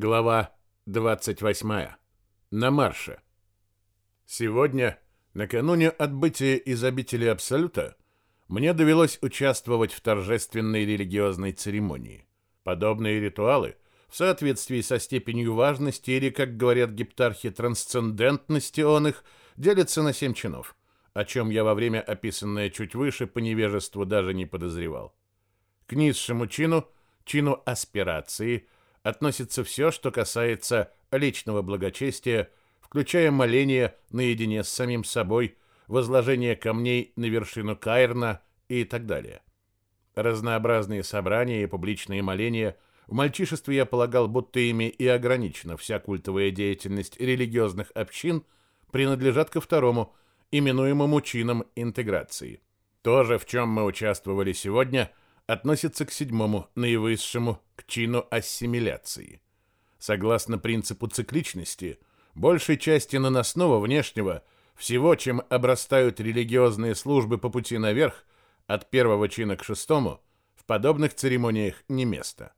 Глава 28. На марше. Сегодня, накануне отбытия из обители Абсолюта, мне довелось участвовать в торжественной религиозной церемонии. Подобные ритуалы, в соответствии со степенью важности или, как говорят гептархи, трансцендентности он их, делятся на семь чинов, о чем я во время описанное чуть выше по невежеству даже не подозревал. К низшему чину, чину аспирации – относится все, что касается личного благочестия, включая моление наедине с самим собой, возложение камней на вершину Каирна и так далее. Разнообразные собрания и публичные моления в мальчишестве я полагал, будто ими и ограничена вся культовая деятельность религиозных общин, принадлежат ко второму, именуемому чинам интеграции. То же, в чем мы участвовали сегодня – относится к седьмому, наивысшему, к чину ассимиляции. Согласно принципу цикличности, большей части наносного внешнего, всего, чем обрастают религиозные службы по пути наверх, от первого чина к шестому, в подобных церемониях не место.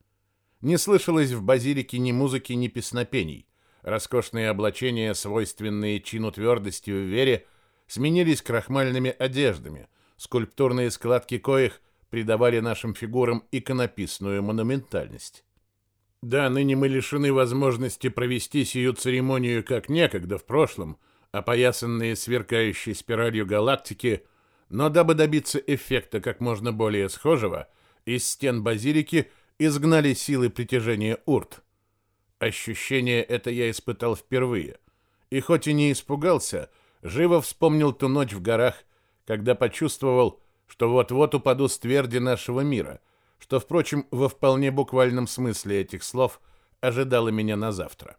Не слышалось в базилике ни музыки, ни песнопений. Роскошные облачения, свойственные чину твердости в вере, сменились крахмальными одеждами, скульптурные складки коих – придавали нашим фигурам иконописную монументальность. Да, ныне мы лишены возможности провести сию церемонию как некогда в прошлом, опоясанные сверкающей спиралью галактики, но дабы добиться эффекта как можно более схожего, из стен базилики изгнали силы притяжения урт. Ощущение это я испытал впервые, и хоть и не испугался, живо вспомнил ту ночь в горах, когда почувствовал, что вот-вот упаду с тверди нашего мира, что, впрочем, во вполне буквальном смысле этих слов ожидало меня на завтра.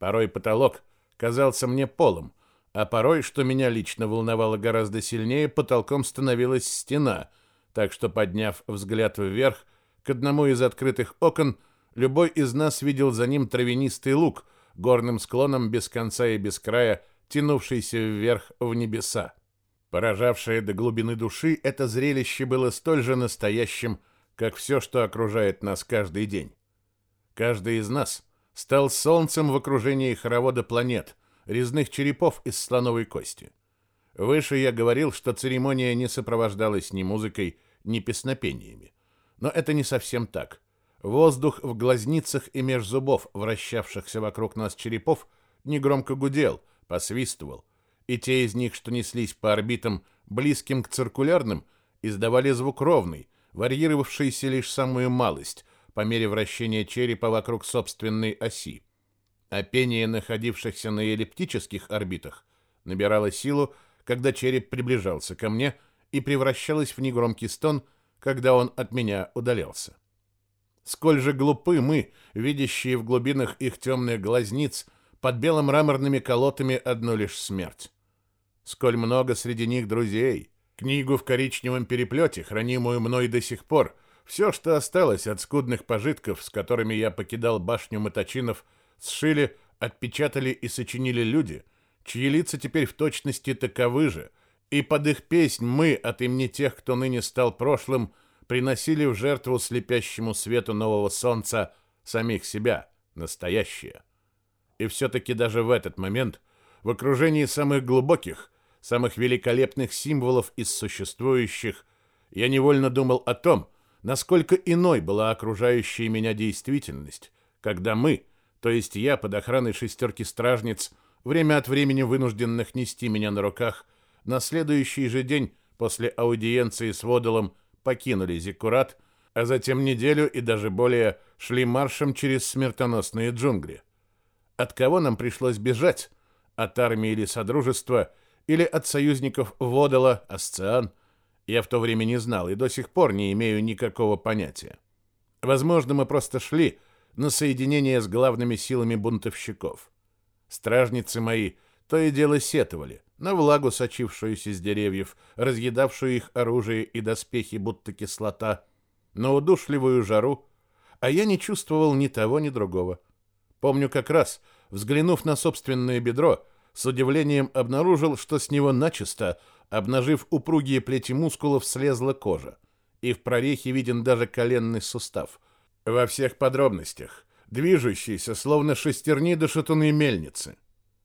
Порой потолок казался мне полом, а порой, что меня лично волновало гораздо сильнее, потолком становилась стена, так что, подняв взгляд вверх, к одному из открытых окон, любой из нас видел за ним травянистый луг, горным склоном без конца и без края, тянувшийся вверх в небеса. Поражавшее до глубины души, это зрелище было столь же настоящим, как все, что окружает нас каждый день. Каждый из нас стал солнцем в окружении хоровода планет, резных черепов из слоновой кости. Выше я говорил, что церемония не сопровождалась ни музыкой, ни песнопениями. Но это не совсем так. Воздух в глазницах и меж зубов, вращавшихся вокруг нас черепов, негромко гудел, посвистывал, и те из них, что неслись по орбитам, близким к циркулярным, издавали звук ровный, варьировавшийся лишь самую малость по мере вращения черепа вокруг собственной оси. А пение находившихся на эллиптических орбитах набирало силу, когда череп приближался ко мне и превращалось в негромкий стон, когда он от меня удалялся. Сколь же глупы мы, видящие в глубинах их темных глазниц, под белым мраморными колотами одну лишь смерть сколь много среди них друзей. Книгу в коричневом переплете, хранимую мной до сих пор, все, что осталось от скудных пожитков, с которыми я покидал башню Маточинов, сшили, отпечатали и сочинили люди, чьи лица теперь в точности таковы же, и под их песнь мы, от имени тех, кто ныне стал прошлым, приносили в жертву слепящему свету нового солнца самих себя, настоящее. И все-таки даже в этот момент, в окружении самых глубоких, самых великолепных символов из существующих, я невольно думал о том, насколько иной была окружающая меня действительность, когда мы, то есть я под охраной шестерки стражниц, время от времени вынужденных нести меня на руках, на следующий же день после аудиенции с Водолом покинули Зиккурат, а затем неделю и даже более шли маршем через смертоносные джунгли. От кого нам пришлось бежать? От армии или Содружества – или от союзников Водола, Асциан, я в то время не знал и до сих пор не имею никакого понятия. Возможно, мы просто шли на соединение с главными силами бунтовщиков. Стражницы мои то и дело сетовали на влагу, сочившуюся с деревьев, разъедавшую их оружие и доспехи, будто кислота, на удушливую жару, а я не чувствовал ни того, ни другого. Помню как раз, взглянув на собственное бедро, с удивлением обнаружил, что с него начисто, обнажив упругие плети мускулов, слезла кожа, и в прорехе виден даже коленный сустав. Во всех подробностях, движущийся, словно шестерни до шатуны мельницы.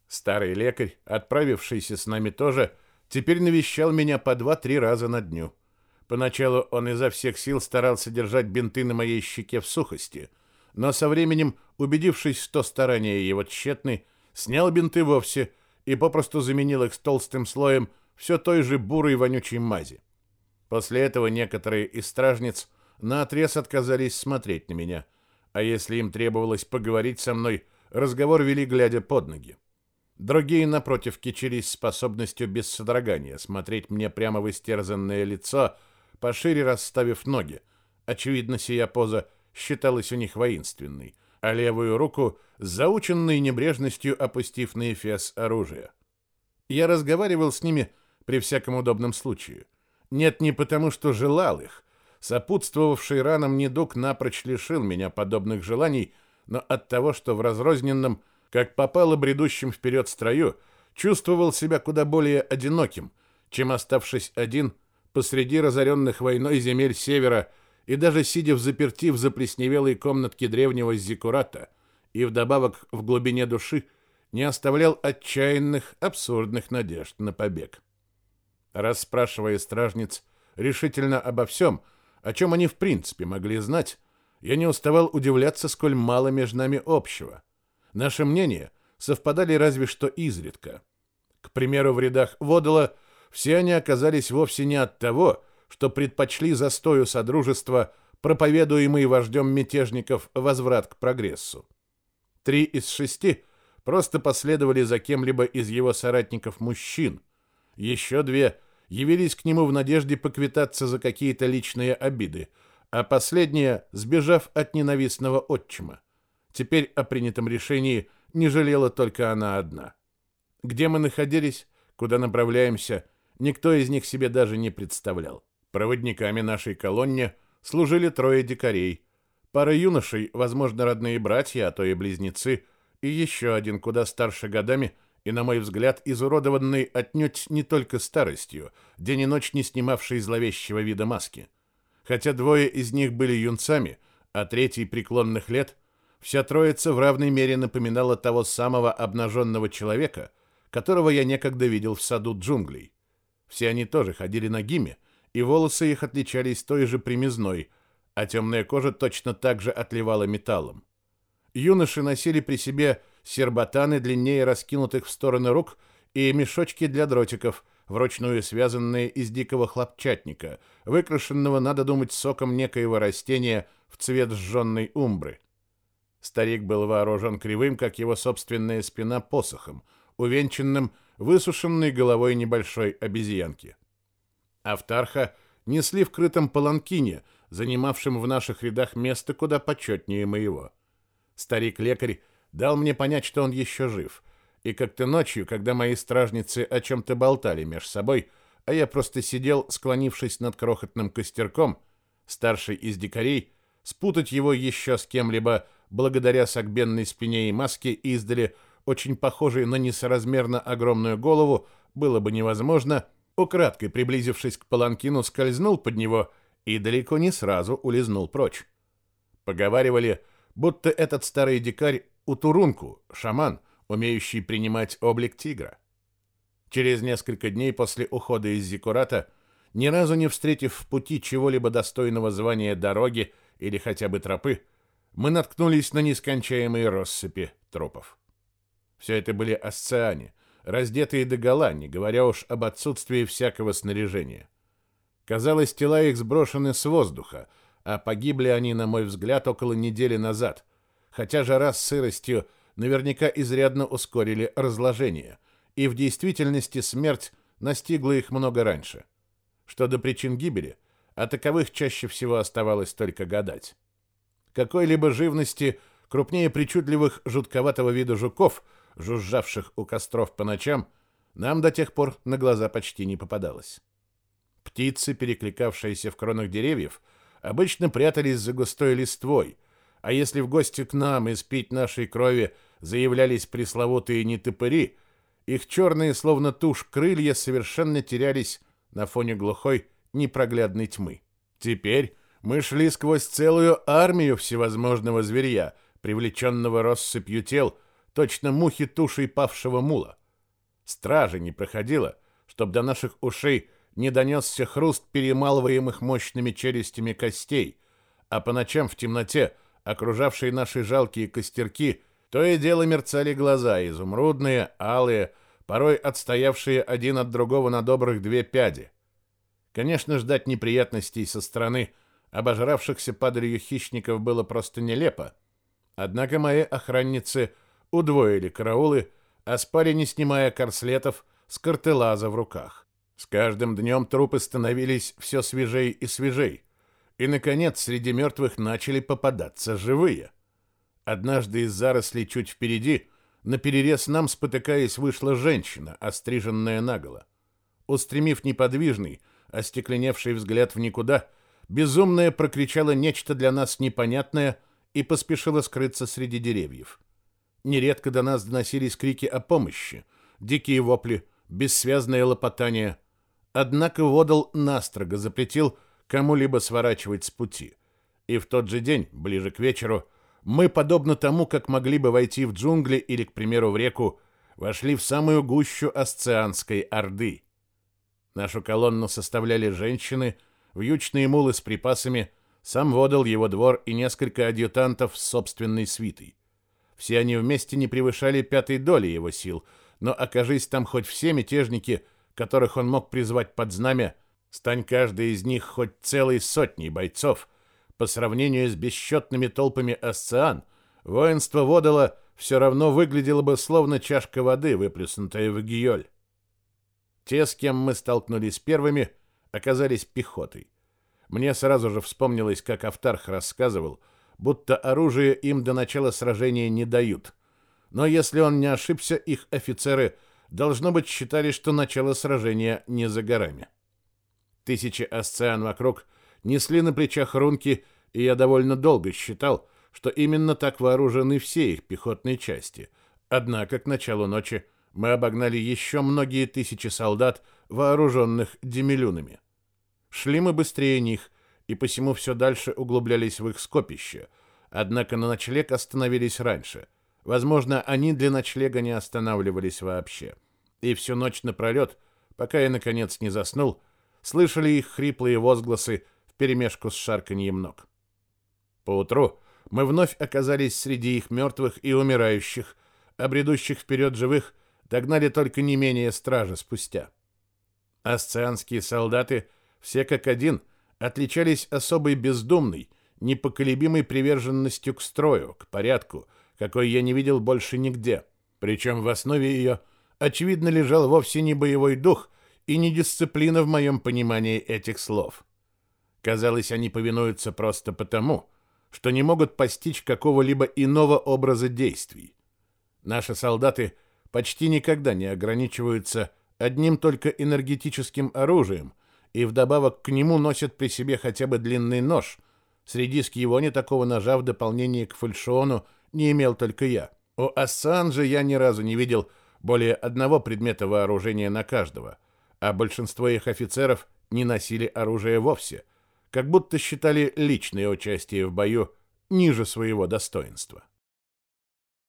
Старый лекарь, отправившийся с нами тоже, теперь навещал меня по два-три раза на дню. Поначалу он изо всех сил старался держать бинты на моей щеке в сухости, но со временем, убедившись, что старания его тщетны, снял бинты вовсе и попросту заменил их с толстым слоем все той же бурой вонючей мази. После этого некоторые из стражниц наотрез отказались смотреть на меня, а если им требовалось поговорить со мной, разговор вели глядя под ноги. Другие, напротив, кичились способностью без содрогания смотреть мне прямо в истерзанное лицо, пошире расставив ноги. Очевидно, сия поза считалась у них воинственной, а левую руку заученной небрежностью опустив на эфес оружия. Я разговаривал с ними при всяком удобном случае. Нет, не потому, что желал их. Сопутствовавший ранам недуг напрочь лишил меня подобных желаний, но от того, что в разрозненном как попало бредущим вперед строю, чувствовал себя куда более одиноким, чем оставшись один посреди разоренных войной земель севера и даже сидя в заперти в заплесневелой комнатке древнего зиккурата и вдобавок в глубине души не оставлял отчаянных, абсурдных надежд на побег. Расспрашивая стражниц решительно обо всем, о чем они в принципе могли знать, я не уставал удивляться, сколь мало между нами общего — Наши мнения совпадали разве что изредка. К примеру, в рядах Водола все они оказались вовсе не от того, что предпочли застою содружества, проповедуемый вождем мятежников возврат к прогрессу. Три из шести просто последовали за кем-либо из его соратников мужчин. Еще две явились к нему в надежде поквитаться за какие-то личные обиды, а последняя, сбежав от ненавистного отчима. Теперь о принятом решении не жалела только она одна. Где мы находились, куда направляемся, никто из них себе даже не представлял. Проводниками нашей колонне служили трое дикарей, пара юношей, возможно, родные братья, а то и близнецы, и еще один куда старше годами и, на мой взгляд, изуродованный отнюдь не только старостью, день и ночь не снимавший зловещего вида маски. Хотя двое из них были юнцами, а третий преклонных лет – Вся троица в равной мере напоминала того самого обнаженного человека, которого я некогда видел в саду джунглей. Все они тоже ходили нагими, и волосы их отличались той же примизной, а темная кожа точно так же отливала металлом. Юноши носили при себе сербатаны длиннее раскинутых в стороны рук и мешочки для дротиков, вручную связанные из дикого хлопчатника, выкрашенного, надо думать, соком некоего растения в цвет сжженной умбры. Старик был вооружен кривым, как его собственная спина, посохом, увенчанным высушенной головой небольшой обезьянки. Автарха несли в крытом паланкине, занимавшем в наших рядах место куда почетнее моего. Старик-лекарь дал мне понять, что он еще жив, и как-то ночью, когда мои стражницы о чем-то болтали меж собой, а я просто сидел, склонившись над крохотным костерком, старший из дикарей, спутать его еще с кем-либо благодаря согбенной спине и маске издали, очень похожей на несоразмерно огромную голову, было бы невозможно, украдкой приблизившись к паланкину, скользнул под него и далеко не сразу улизнул прочь. Поговаривали, будто этот старый дикарь Утурунку, шаман, умеющий принимать облик тигра. Через несколько дней после ухода из Зикурата, ни разу не встретив в пути чего-либо достойного звания дороги или хотя бы тропы, мы наткнулись на нескончаемые россыпи тропов. Все это были асциане, раздетые догола, не говоря уж об отсутствии всякого снаряжения. Казалось, тела их сброшены с воздуха, а погибли они, на мой взгляд, около недели назад, хотя жара с сыростью наверняка изрядно ускорили разложение, и в действительности смерть настигла их много раньше. Что до причин гибели, о таковых чаще всего оставалось только гадать какой-либо живности крупнее причудливых жутковатого вида жуков, жужжавших у костров по ночам, нам до тех пор на глаза почти не попадалось. Птицы, перекликавшиеся в кронах деревьев, обычно прятались за густой листвой, а если в гости к нам испить нашей крови заявлялись пресловутые нетопыри, их черные, словно тушь, крылья совершенно терялись на фоне глухой, непроглядной тьмы. Теперь мы шли сквозь целую армию всевозможного зверья, привлеченного россыпью тел, точно мухи тушей павшего мула. Стражи не проходило, чтоб до наших ушей не донесся хруст перемалываемых мощными челюстями костей, а по ночам в темноте, окружавшей наши жалкие костерки, то и дело мерцали глаза, изумрудные, алые, порой отстоявшие один от другого на добрых две пяди. Конечно, ждать неприятностей со стороны обожравшихся падалью хищников было просто нелепо. Однако мои охранницы удвоили караулы, а спали не снимая корслетов с картелаза в руках. С каждым днем трупы становились все свежей и свежей, и, наконец, среди мертвых начали попадаться живые. Однажды из зарослей чуть впереди, на перерез нам, спотыкаясь, вышла женщина, остриженная наголо. Устремив неподвижный, остекленевший взгляд в никуда, безумная прокричала нечто для нас непонятное и поспешила скрыться среди деревьев. Нередко до нас доносились крики о помощи, дикие вопли, бессвязное лопотание. Однако Водол настрого запретил кому-либо сворачивать с пути. И в тот же день, ближе к вечеру, мы, подобно тому, как могли бы войти в джунгли или, к примеру, в реку, вошли в самую гущу Асцианской Орды. Нашу колонну составляли женщины, вьючные мулы с припасами, сам Водол, его двор и несколько адъютантов с собственной свитой. Все они вместе не превышали пятой доли его сил, но окажись там хоть все мятежники, которых он мог призвать под знамя, стань каждый из них хоть целой сотней бойцов, по сравнению с бесчетными толпами асциан, воинство Водола все равно выглядело бы словно чашка воды, выплеснутая в гиоль. Те, с кем мы столкнулись первыми, оказались пехотой. Мне сразу же вспомнилось, как Автарх рассказывал – будто оружие им до начала сражения не дают. Но если он не ошибся, их офицеры, должно быть, считали, что начало сражения не за горами. Тысячи асциан вокруг несли на плечах рунки, и я довольно долго считал, что именно так вооружены все их пехотные части. Однако к началу ночи мы обогнали еще многие тысячи солдат, вооруженных демилюнами. Шли мы быстрее них, и посему все дальше углублялись в их скопище, однако на ночлег остановились раньше. Возможно, они для ночлега не останавливались вообще. И всю ночь напролет, пока я, наконец, не заснул, слышали их хриплые возгласы вперемешку с шарканьем ног. Поутру мы вновь оказались среди их мертвых и умирающих, а бредущих вперед живых догнали только не менее стража спустя. Асцианские солдаты, все как один — отличались особой бездумной, непоколебимой приверженностью к строю, к порядку, какой я не видел больше нигде. Причем в основе ее, очевидно, лежал вовсе не боевой дух и не дисциплина в моем понимании этих слов. Казалось, они повинуются просто потому, что не могут постичь какого-либо иного образа действий. Наши солдаты почти никогда не ограничиваются одним только энергетическим оружием – и вдобавок к нему носят при себе хотя бы длинный нож. Среди скивони такого ножа в дополнение к фальшиону не имел только я. У Ассан же я ни разу не видел более одного предмета вооружения на каждого, а большинство их офицеров не носили оружие вовсе, как будто считали личное участие в бою ниже своего достоинства.